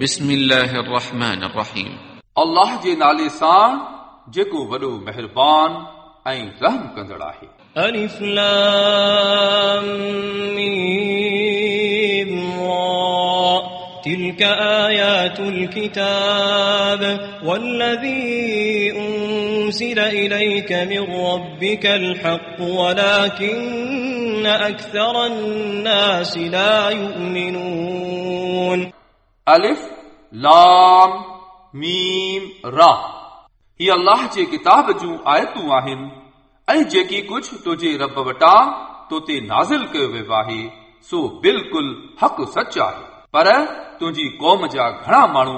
بسم الله الرحمن الرحيم अल्लाह जे नाले सां जेको वॾो महिरबान ऐं रहम कंदड़ आहे ألف لام ميم را تلك آيات الكتاب والذي أنزل إليك من ربك الحق ولكن أكثر الناس لا يؤمنون अलिफ लाम मीम रा ही अल्लाह जे किताब जूं आयतूं आहिनि ऐं जेकी कुझु तुंहिंजे रब वटां तो ते नाज़िल कयो वियो आहे सो बिल्कुलु हक़ सच आहे पर तुंहिंजी क़ौम जा घणा माण्हू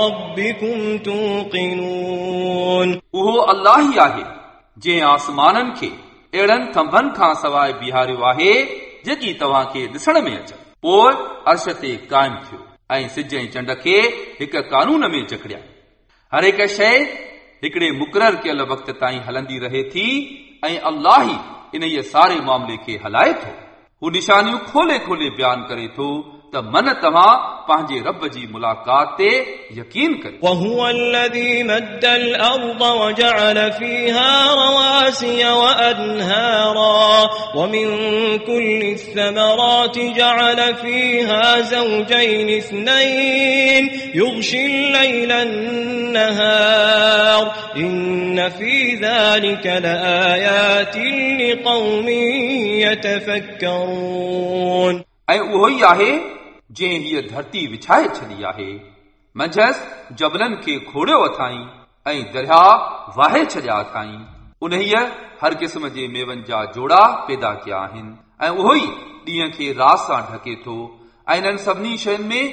ربكم توقنون उहो अल्लाह ई आहे जंहिं आसमाननि खे अहिड़नि थंभनि खां सवाइ बीहारियो आहे जेकी तव्हां खे ॾिसण में अचनि पोइ अर्श ते क़ाइमु थियो ऐं सिज ऐं चंड खे हिक कानून में जकड़िया हर हिक शइ हिकिड़े मुक़ररु कयल वक़्त ताईं हलंदी रहे थी ऐं अल्लाह ई इन इहे सारे मामले खे हलाए थो हू निशानियूं खोले खोले बयानु करे थो त मन तव्हां पंहिंजे रब जी मुलाक़ात ते यकीन करियो وهو الذي مد الأرض وجعل فيها رواسي وأنهارا ومن كل الثمرات جعل فيها زوجين اثنين يغشي الليل النهار إن في ذلك لآيات لقوم يتفكرون ऐं उहो ई आहे जंहिं हीअ धरती विछाए छॾी आहे मंझंदि जबलनि खे खोड़ियो अथाई ऐं दरिया वाहे छॾिया अथाई उन्हीअ हर क़िस्म जे मेवनि जा जोड़ा पैदा कया आहिनि ऐं उहो ई ॾींहं खे राति सां ढके थो ऐं इन्हनि सभिनी शयुनि में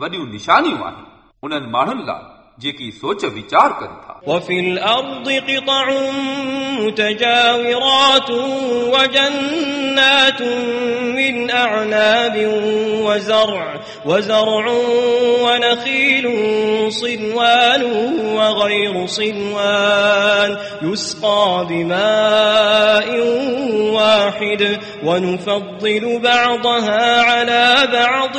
वॾियूं निशानियूं आहिनि उन्हनि माण्हुनि लाइ जेकी सोच वीचार कनि था وفي الأرض قطع متجاورات وجنات من أعناب وزرع وزرع ونخيل صنوان وغير صنوان يسقى بماء واحد ونفضل بعضها على بعض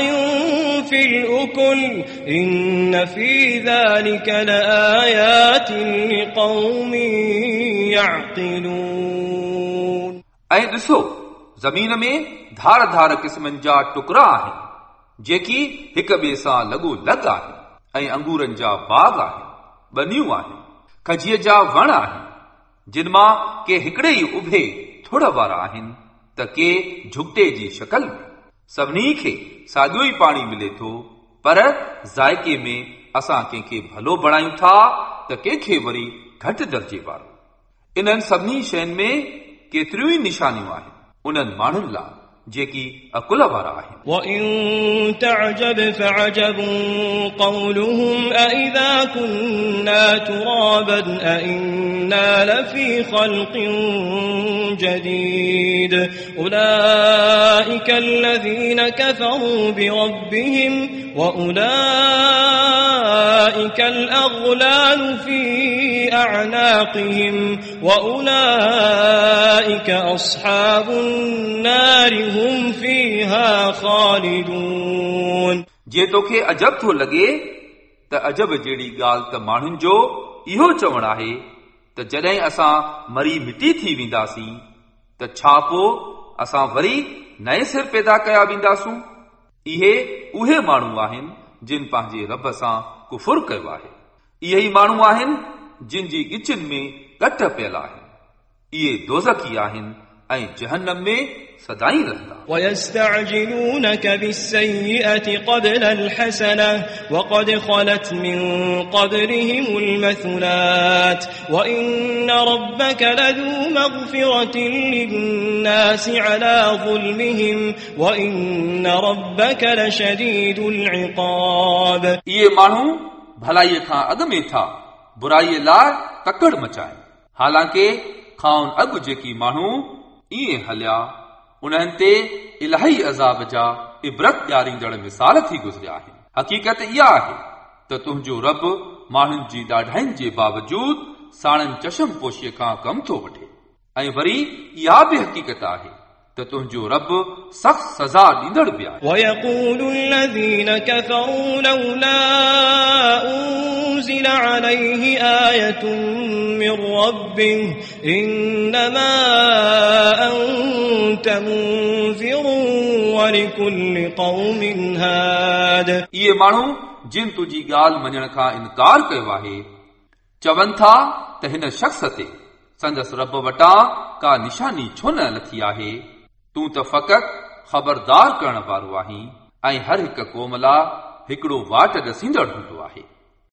في الأكل إن في ذلك لآيات لقوم يعقلون ऐं ॾिसो ज़मीन में धार धार क़िस्मनि जा टुकड़ा आहिनि जेकी हिक ॿिए सां लॻो लॻ आहिनि ऐं अंगूरनि जा बाग आहिनि बनियूं आहिनि खजीअ जा वण आहिनि जिन मां के हिकिड़े ई उभे थोड़ वारा आहिनि त के झुगटे जी शकल में सभिनी खे साॻियो ई पाणी मिले थो पर ज़ाइके में असां कंहिंखे भलो बणायूं था त कंहिंखे वरी घटि दर्जे वारो इन्हनि सभिनी शयुनि में केतिरियूं ई निशानियूं आहिनि उन्हनि माण्हुनि लाइ जेकी अकुल वारा आहिनि وإن تعجب فعجب قولهم أإذا كنا ترابا أإنا لفي خلق جديد أولئك الذين كفروا بربهم وأولئك الأغلال في أعناقهم وأولئك أصحاب النار هم فيها خالدون जे तोखे अजब थो लॻे त अजब जहिड़ी ॻाल्हि त माण्हुनि जो इहो चवणु आहे त जॾहिं असां मरी मिटी थी वेंदासीं त छा पोइ असां वरी नए सिर पैदा कया वेंदासूं इहे उहे माण्हू आहिनि जिन पंहिंजे रब सां कुफुर कयो आहे इहे ई माण्हू आहिनि जिन जी गिचिन में कट पियल आहे इहे दोज़की आहिनि ऐं जहन्नम में सदाई रहंदा ويستعجلونك بالسيئة قبل الحسنة وقد خلت من قبلهم المثلات وإن ربك لذو مغفرة للناس على ظلمهم وإن ربك لشديد العقاب इहे माण्हू भलाईअ खां अॻु में था बुराईअ लाइ तकड़ मचाइनि हालांकि खाउन अॻु जेकी माण्हू ईअं हलिया उन्हनि ते इलाही अज़ाब जा इबरत ॾियारींदड़ मिसाल थी गुज़रिया आहिनि हक़ीक़त इहा आहे त तुंहिंजो रब माण्हुनि जी ॾाढाइनि जे बावजूदु साणनि चशम पोशीअ खां कमु थो वठे ऐं वरी इहा बि हक़ीक़त आहे त तुंहिंजो रब सख़्त सज़ा ॾींदड़ बि आहे ويقول الذين كفروا لولا أنزل عليه آية من ربه إنما أنت منذر ولكل قوم هاد इहे माण्हू जिन तुंहिंजी ॻाल्हि मञण खां इनकार कयो आहे चवनि था त हिन शख़्स ते संदसि रब वटां का निशानी छो न लथी आहे तूं त फ़क़ति ख़बरदार करण वारो आहीं ऐं हर हिक क़ौम लाइ हिकिड़ो वाट ॾसींदड़ हूंदो आहे